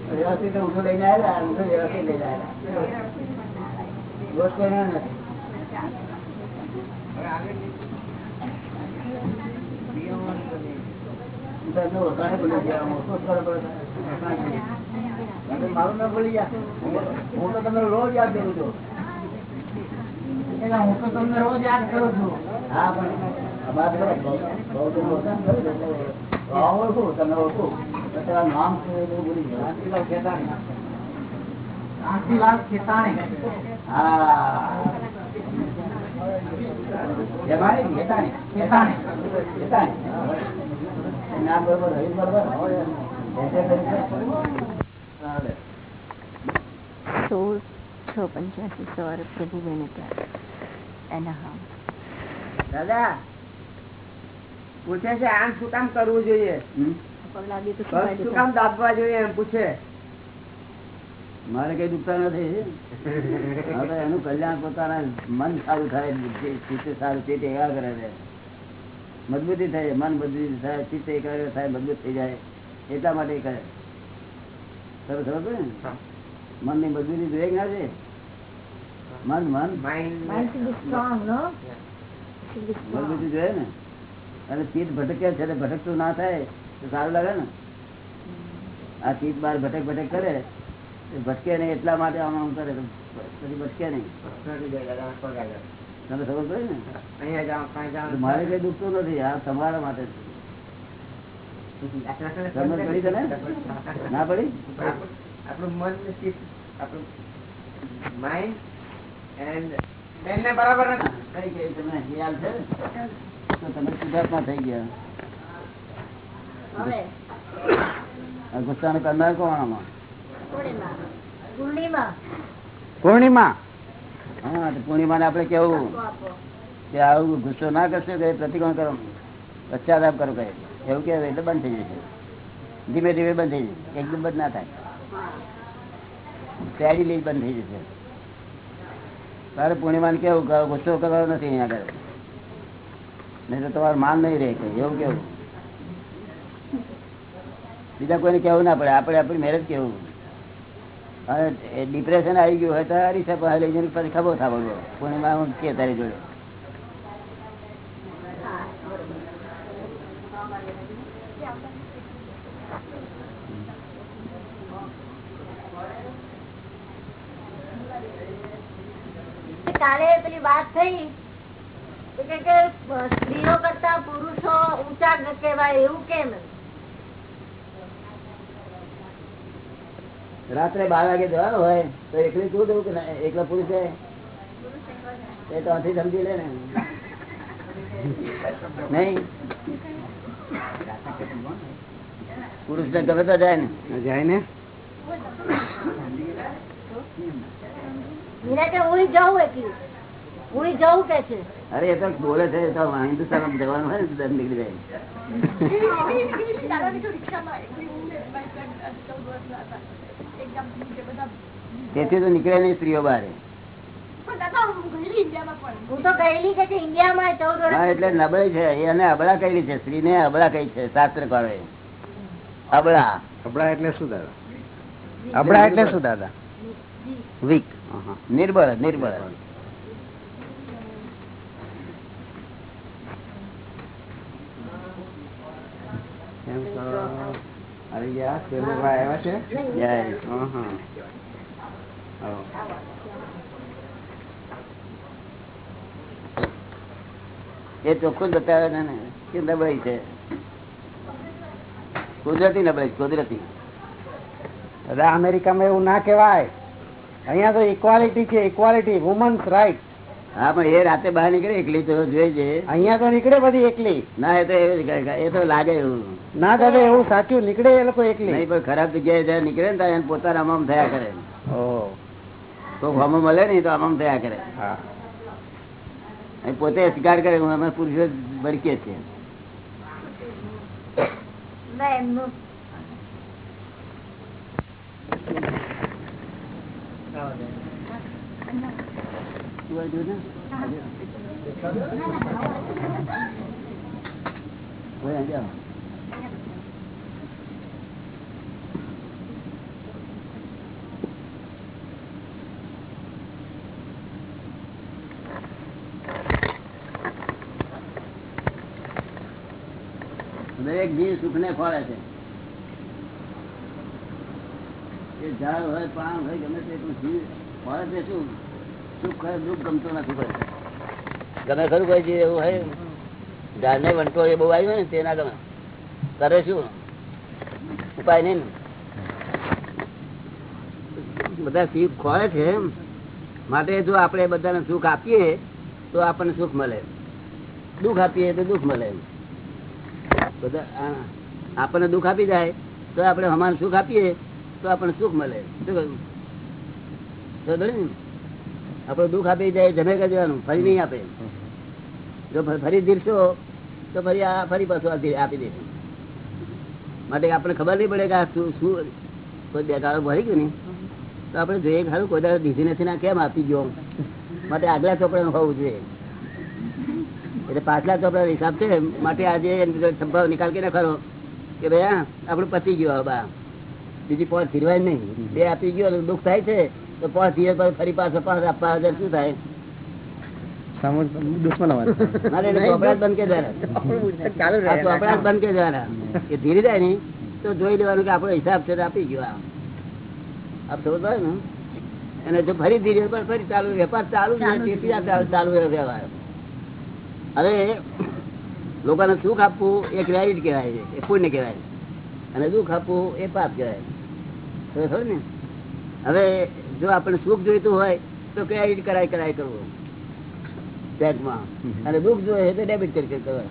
[SPEAKER 2] વ્યવસ્થિત ઊંધું લઈને આવ્યા ઊંધું વ્યવસ્થિત લઈને આવ્યા દોષ કોઈ નથી. મારું ના ભૂલી ગયા. હું તો તમને રોજ યાદ કરું છું.
[SPEAKER 3] હું તો તમને રોજ યાદ કરું છું.
[SPEAKER 2] હા પણ ઓળખું તમે ઓળખું નામ બરોબર રહ્યું બરોબર.
[SPEAKER 4] સોળ છ પંચ્યાસી સવારે પ્રભુબેને ત્યાં. એના હા.
[SPEAKER 3] દાદા પૂછે છે આમ શું કામ કરવું જોઈએ?
[SPEAKER 2] હમ?
[SPEAKER 4] પગ લાગે તો
[SPEAKER 3] પગ શું કામ દાબવા જોઈએ એમ પૂછે?
[SPEAKER 2] મારે કઈ દુખતા નથી? એનું કલ્યાણ પોતાના મન સારું થાય ચિત્ત સારું ચિત્ત એકાગ્ર રહે. મજબૂતી થાય મન મજબૂતી થાય ચિત્ત એકાગ્ર થાય મજબૂત થઈ જાય. એટલા માટે કરે. સરસ સરસ ને? મનની મજબૂતી જોઈએ ના છે. મન મન. મજબૂતી જોઈએ ને. અને ચિત્ત ભટકે છે ભટકતું ના થાય. સારું લાગે ને? આ ચીજ બાર ભટક ભટક કરે ભટકે નહીં એટલા માટે આમ આમ કરે પછી ભટકે નહીં. તમે ખબર પડે ને? મારે કઈ દુખતું નથી આ તમારા માટે. સમજ પડી તને? ના પડી?
[SPEAKER 3] આપણું મન આપણું માઇન્ડ એન્ડ બરાબર
[SPEAKER 2] કઈ કઈ તમને ખ્યાલ છે તો તમે સુધાર્થમાં થઈ ગયા. આ ગુસ્સાનો કરનાર કોણ આમાં?
[SPEAKER 3] પૂર્ણિમા.
[SPEAKER 2] હા પૂર્ણિમા પૂર્ણિમાને આપણે કેવું? કે આવું ગુસ્સો ના કરશો કે પ્રતિકોણ કરો? પશ્ચાતાપ કરો કહે એવું કે એટલે બંધ થઈ જશે. ધીમે ધીમે બંધ થઈ જશે. એકદમ બંધ ના થાય. પેડી લઈ બંધ થઈ જશે. તારે પૂર્ણિમાને કેવું ગુસ્સો કરવાનો નથી અહીંયા આગળ. નહીં તો તમારું માન નહીં રહે કઈ એવું કેવું? બીજા કોઈને કેવું ના પડે. આપણે આપણી મહેનત કેવું? અને ડિપ્રેશન આવી ગયું હોય તો હરી શકો લઈ જઈને પછી ખબર થા બોલો પૂર્ણિમા હું કે તારી જોડે.
[SPEAKER 5] કાલે પેલી વાત થઈ. કે સ્ત્રીઓ કરતા પુરુષો ઊંચા કહેવાય, એવું કેમ?
[SPEAKER 2] રાત્રે બાર વાગે જવાનું હોય તો એકલી તું થયું કે ના? એકલા પુરુષે? એ તો અહીંથી સમજી લે ને. નહીં? પુરુષ ને ગમે તો જાય ને.
[SPEAKER 3] જાય ને?
[SPEAKER 2] અરે એ તો બોલે છે એ તો હિન્દુસ્તાન જવાનું હોય ને નીકળી જાય. તેથી તો નીકળે નહીં સ્ત્રીઓ બહાર એટલે નબળી છે. એને અબળા કહેલી છે. સ્ત્રી ને અબળા કહી છે શાસ્ત્ર કરે અબળા.
[SPEAKER 6] અબળા એટલે શું દાદા? અબળા એટલે શું દાદા?
[SPEAKER 2] વીક. નિર્બળ નિર્બળ
[SPEAKER 6] એમ તો આવી ગયા શેરભાઈ આવ્યા છે.
[SPEAKER 2] એ ચોખ્ખું જ બતાવે ને કે નબળી છે. કુદરતી નબળી કુદરતી.
[SPEAKER 6] દાદા અમેરિકામાં એવું ના કહેવાય. અહીંયા તો ઇક્વાલિટી છે ઇક્વાલિટી વુમન્સ રાઈટ
[SPEAKER 2] હા પણ એ રાતે બહાર નીકળે એકલી તો જોઈએ
[SPEAKER 6] અહીંયા તો નીકળે બધી એકલી.
[SPEAKER 2] ના એ તો એ તો લાગે એવું.
[SPEAKER 6] ના દાદા એવું સાચું નીકળે એ લોકો એકલી.
[SPEAKER 2] નહીં પણ ખરાબ જગ્યાએ જયારે નીકળે ને ત્યારે પોતાના આમામ થયા કરે. તો હમો મળે ને તો આમામ થયા કરે.
[SPEAKER 6] હા.
[SPEAKER 2] પોતે સ્વીકાર કરે અમે પુરુષો ભડકીએ છીએ.
[SPEAKER 5] એમનું.
[SPEAKER 2] દરેક જીવ સુખ ને ફળે છે. એ ઝાડ હોય પાન હોય, ગમે તે પણ જીવ ફળે છે શું? સુખ નથી કોઈ. ગમે ખરું કોઈ જે એવું હોય ઝાડ ને વંટો એ બહુ આવ્યો ને તે ના ગમે. કરે શું? ઉપાય નહીં ને. બધા સુખ ખોળે છે માટે જો આપણે બધાને સુખ આપીએ, તો આપણને સુખ મળે. દુઃખ આપીએ તો દુઃખ મળે બધા આપણને દુઃખ આપી જાય, તો આપણે હમાન સુખ આપીએ, તો આપણને સુખ મળે. શું કહ્યું? ખરું દુઃખ આપી જાય જમે કરી ફરી નહીં આપે. જો ફરી દીરશો તો ફરી આ ફરી પાછું આપી દેશું. માટે આપણે ખબર નહીં પડે કે આ શું શું કોઈ બે ગાળો ભરી ગયું ને. તો આપણે જોઈએ ખરું કોઈ દાડો દીધી નથી ના કેમ આપી ગયો? માટે આગલા ચોપડા હોવું જોઈએ. એટલે પાછલા ચોપડા હિસાબ છે માટે આજે સંભાવ નિકાલ કરીને ખરો કે ભાઈ હા આપણું પતી ગયું હવે બા. બીજી પોત ફીરવાય નહીં. બે આપી ગયો દુઃખ થાય છે. તો પોત ફીરે પછી ફરી પાછો પાંચ આપવા હજાર શું થાય? ધીરે જાય ને તો જોઈ લેવાનું કે આપણો હિસાબ છે આપી ગયો આપ સમજ ને? અને જો ફરી ધીરે પણ ફરી ચાલુ વેપાર ચાલુ ચાલુ વ્યવહાર. હવે લોકોને સુખ આપવું એ ક્રેડિટ કહેવાય છે એ પુણ્ય કહેવાય અને દુઃખ આપવું એ પાપ કહેવાય ને? હવે જો આપણે સુખ જોઈતું હોય તો ક્રેડિટ કરાય કરાય કરવું? બેંકમાં. અને દુઃખ જોઈએ તો ડેબિટ કરી કરવા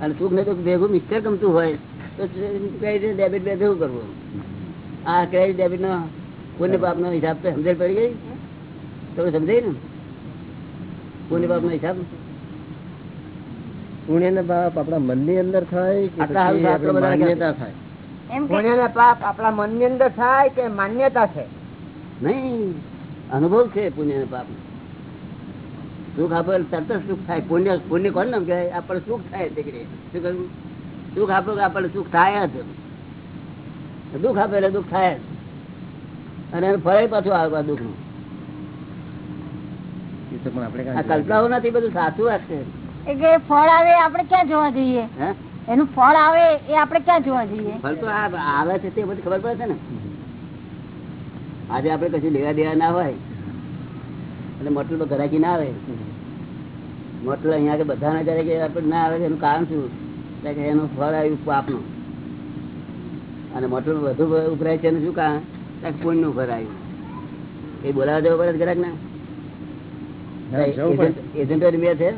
[SPEAKER 2] અને સુખ ને દુઃખ ભેગું મિક્સર ગમતું હોય તો ક્રેડિટ ડેબિટ ભેગું કરવું? આ ક્રેડિટ ડેબિટ નો પુણ્ય બાપ નો હિસાબ તો સમજણ પડી ગઈ? તમે સમજાય ને? પુણ્ય બાપ નો હિસાબ?
[SPEAKER 6] પુણ્ય ને બાપ આપણા મનની અંદર થાય કે આપણે માન્યતા થાય?
[SPEAKER 3] પુણ્ય ને પાપ આપણા મનની અંદર થાય કે માન્યતા છે?
[SPEAKER 2] નહીં. અનુભવ છે પુણ્ય ને પાપ. સુખ આપે તરત સુખ થાય. પુણ્ય પુણ્ય કોણ નામ કહેવાય? આપણને સુખ થાય દીકરી. શું કહ્યું? સુખ આપે કે આપણને સુખ થાય જ. દુઃખ આપે એટલે દુઃખ થાય જ. અને એનું ફળ પાછું આવે દુઃખનું
[SPEAKER 6] એ આપણે
[SPEAKER 2] કલ્પનાઓ નથી બધું સાચું હશે છે.
[SPEAKER 5] એ કે ફળ આવે આપણે ક્યાં જોવા જઈએ?
[SPEAKER 2] હે?
[SPEAKER 5] એનું ફળ આવે એ આપણે ક્યાં જોવા જઈએ?
[SPEAKER 2] ફળ તો આવે છે તે બધી ખબર પડે છે ને. આજે આપણે કશું લેવા દેવા ના હોય એટલે મોટલ ઘરાકી ના આવે. મોટલ અહીંયા બધાના જયારે કે આપણે ના આવે એનું કારણ શું? કે એનું ફળ આવ્યું પાપનું અને મોટલ વધુ ઉભરાય છે એનું શું કારણ? તો પુણ્યનું ફળ આવ્યું. એ બોલાવા જવું પડે ઘરાક ના. એજન્ટો મેં છે?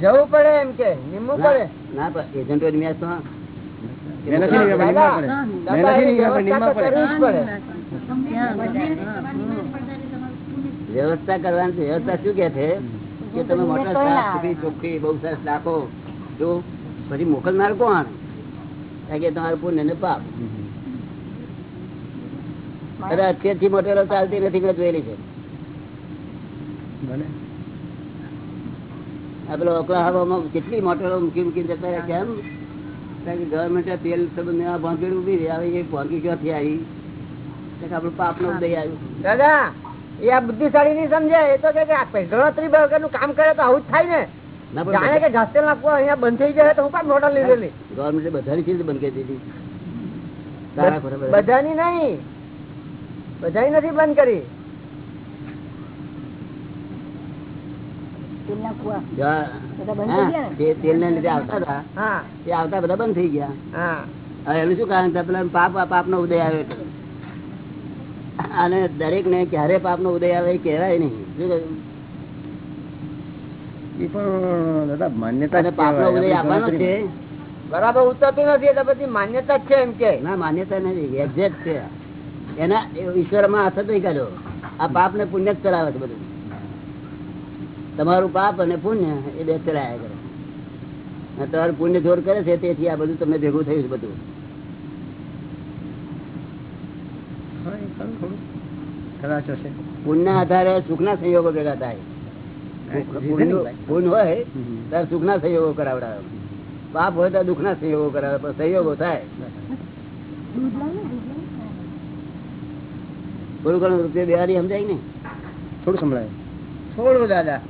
[SPEAKER 3] જવું પડે એમ કે
[SPEAKER 2] ના પણ એજન્ટો તો
[SPEAKER 3] વ્યવસ્થા
[SPEAKER 2] કરવાની વ્યવસ્થા શું કે છે? કે તમે મોટા સુથરી ચોખ્ખી બહુ સરસ રાખો. જો પછી મોકલનાર કોણ કારણ કે તમારું પુણ્ય ને પાપ. અરે અત્યારથી મોટેલો ચાલતી નથી મેં જોયેલી છે. આ પેલો ઓકલાહાવામાં કેટલી મોટેલો મૂકી મૂકી જતા રહ્યા કેમ ગવર્મેન્ટે તેલ સંબંધ આ ભાંગેડ ઊભી રહી આવે એ ભાંગી ક્યાંથી આવી? આપણું પાપ નો ઉદય આવ્યું.
[SPEAKER 3] દાદા એ આ બુદ્ધિશાળી નહીં સમજે એ તો કે કે ગણતરી વગરનું કામ કરે તો આવું જ થાય ને. જાણે કે ઘાસતેલ નાખવું અહીંયા બંધ થઈ જાય તો હું કામ મોટર લીધેલી.
[SPEAKER 2] ગવર્મેન્ટે બધાની ચીજ બંધ કરી દીધી.
[SPEAKER 3] બધાની નહીં. બધાની નથી બંધ કરી.
[SPEAKER 2] હા,
[SPEAKER 4] ને?
[SPEAKER 2] લીધે આવતા હતા. તે આવતા બધા બંધ થઈ ગયા. હવે એનું શું કારણ? પેલા પાપ પાપ નો ઉદય આવે. અને દરેક ને ક્યારે પાપ નો ઉદય આવે એ કહેવાય નહીં. શું કહ્યું?
[SPEAKER 6] એ પણ દાદા માન્યતા
[SPEAKER 2] પાપ નો ઉદય આપવાનો છે.
[SPEAKER 3] બરાબર ઉતરતું નથી એટલે પછી માન્યતા જ છે એમ કે.
[SPEAKER 2] ના માન્યતા નથી. એક્ઝેક્ટ છે. એના ઈશ્વરમાં હાથ નહીં કાઢ્યો આ પાપ ને પુણ્ય જ ચલાવે છે બધું. તમારું પાપ અને પુણ્ય એ બે ચડાયા કરે. તમારું પુણ્ય જોર કરે છે તેથી આ બધું તમને ભેગું થયું છે બધું. પુણ્ય આધારે સુખના સંયોગો ભેગા થાય. પુણ્ય- પુણ્ય હોય ત્યારે સુખના સંયોગો કરાવડાવે. પાપ હોય તો દુઃખના સંયોગો કરાવે પણ સંયોગો થાય. થોડું ઘણું રૂપિયા બેવાની સમજાય ને
[SPEAKER 6] થોડું સંભળાય.
[SPEAKER 3] થોડું દાદા.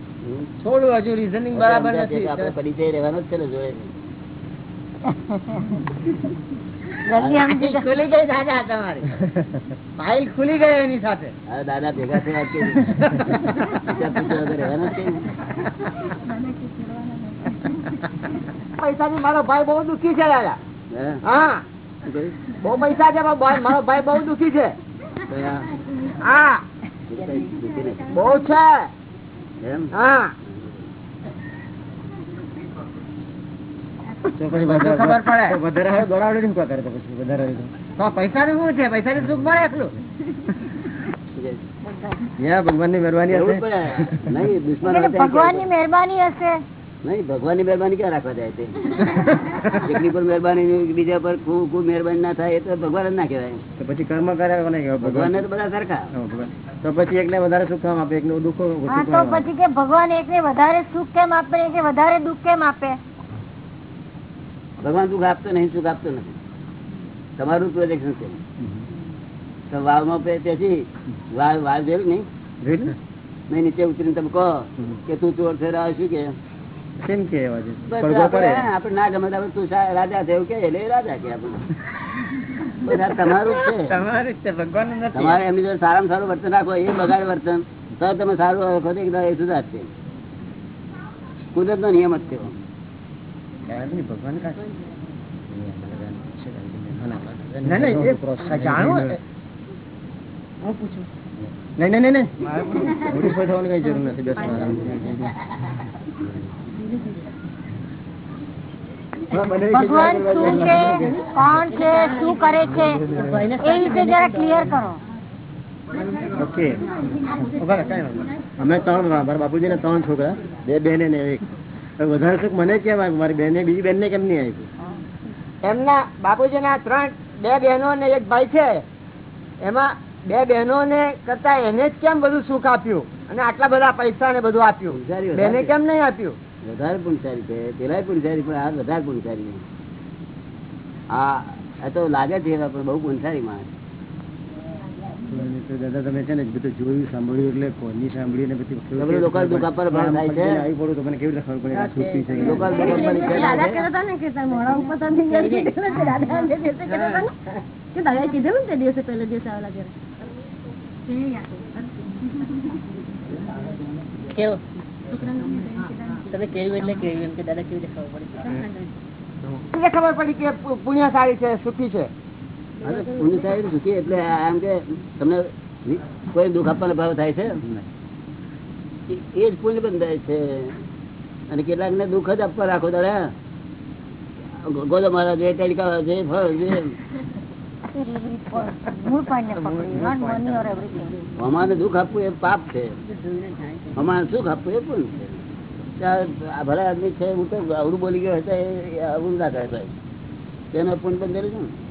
[SPEAKER 3] છોડવું હજુ રીઝનિંગ બરાબર નથી.
[SPEAKER 2] આપણે પરિચય રહેવાનો છે ને જોડે.
[SPEAKER 3] ખુલી ગઈ દાદા તમારી. ફાઇલ ખુલી ગઈ એની સાથે.
[SPEAKER 2] દાદા ભેગા થયા?
[SPEAKER 3] પૈસા મારો ભાઈ બહુ દુખી છે દાદા.
[SPEAKER 2] હા?
[SPEAKER 3] બહુ પૈસા છે મારો ભાઈ. બહુ દુખી છે. હા. બહુ છે.
[SPEAKER 2] એમ?
[SPEAKER 3] હા. પૈસા નું શું છે? પૈસા ની સુખ મળે એટલું.
[SPEAKER 2] શું કહે?
[SPEAKER 6] યા ભગવાનની મહેરબાની હશે.
[SPEAKER 2] નહીં,
[SPEAKER 4] ભગવાનની મહેરબાની
[SPEAKER 2] ક્યાં રાખવા જાય તે? એકની પર મહેરબાની બીજા પર ખૂબ ખૂબ મહેરબાની ના થાય એ તો ભગવાન જ ના કહેવાય.
[SPEAKER 6] તો પછી કર્મ કરાવે
[SPEAKER 2] ભગવાન. ને તો બધા સરખા.
[SPEAKER 6] તો પછી એકને વધારે સુખ કેમ આપે એકને દુઃખ
[SPEAKER 4] તો પછી કે ભગવાન એકને વધારે સુખ કેમ આપે કે વધારે દુઃખ કેમ આપે?
[SPEAKER 2] ભગવાન સુખ આપતો નહીં સુખ આપતો નથી. તમારું પ્રોજેક્શન છે. તો વાવમાં પે- તેથી વાવ વાવ જોયું નહીં? નહીં નીચે ઉતરીને તમે કહો કે તું ચોર છે આવ્યો શું કે?
[SPEAKER 6] કેમ કે એવા
[SPEAKER 2] બસ
[SPEAKER 6] પડઘો પડે
[SPEAKER 2] આપણે આપણે ના ગમે તું રાજા છે કે એટલે રાજા કે આપણે તમારું છે
[SPEAKER 3] તમારે છે ભગવાન
[SPEAKER 2] તમારે એમની જોડે સારામાં સારું વર્તન રાખો એ બગાડ વર્તન તો તમે સારું રાખો તો એકદમ એ સુધારશે કુદરત નો નિયમ જ
[SPEAKER 6] ભગવાન કાંઈ.
[SPEAKER 3] નહીં, નહીં, એ જાણવું
[SPEAKER 6] નહીં નહીં નહીં નહીં મોટી થવાની કઈ જરૂર નથી
[SPEAKER 4] ભગવાન શું છે? કોણ છે? શું કરે છે? એ રીતે જરા ક્લિયર કરો.
[SPEAKER 6] ઓકે. અમે ત્રણ મારા બાપુજી ને ત્રણ છોકરા બે બેને ને એક. વધારે સુખ મને કેમ આવ્યું? મારી બેને બીજી બેન ને કેમ નહીં આવ્યું
[SPEAKER 3] એમના બાપુજી ના ત્રણ બે બહેનો ને એક ભાઈ છે. એમાં બે બહેનો ને કરતા એને જ કેમ બધું સુખ આપ્યું? અને આટલા બધા પૈસા ને બધું આપ્યું? બેને કેમ નહીં આપ્યું?
[SPEAKER 2] વધારે પુણસારી છે પેલા પુણસારી પણ આ વધારે પુણસારી. આ તો લાગે છે એવા પણ બહુ પુણસારી માણસ
[SPEAKER 6] દાદા તમે છે ને બધું જોયું સાંભળ્યું એટલે કોની સાંભળ્યું ને પછી
[SPEAKER 2] લોકલ લોકો દુઃખ પર ભાવ થાય છે.
[SPEAKER 6] આવી પડું તો મને કેવી રીતે ખબર પડે કે આ છૂટી છે
[SPEAKER 2] લોકો લોકો પર ઈચ્છા
[SPEAKER 1] દાદા
[SPEAKER 2] થાય છે.
[SPEAKER 1] કહેતા હતા ને કે તારા મોઢા ઉપર તમે કેવું છે. દાદા કહેતા હતા ને કે દાદાએ કીધેલું ને તે દિવસે પહેલો દિવસ આવેલા ઘરે.
[SPEAKER 3] એટલે ખબર પડી કે પુ- પુણ્યશાળી છે સુખી છે?
[SPEAKER 2] પુણ્યશાળી સુખી એટલે એમ કે તમને કોઈ દુઃખ આપવાનો ભાવ થાય છે? એ- એ જ પુણ્ય બંધાય છે. અને કેટલાક ને દુઃખ જ આપવા રાખો તારે ગોદો મારા જે તડકા જે ફળ અમારે દુઃખ આપવું એ પાપ છે. અમારે સુખ આપવું એ પુણ્ય છે. ભલા આદમી છે, હું તો અવરું બોલી ગયો હતો એ અવરું ના ભાઈ. તેનો પણ બંધ છે ને.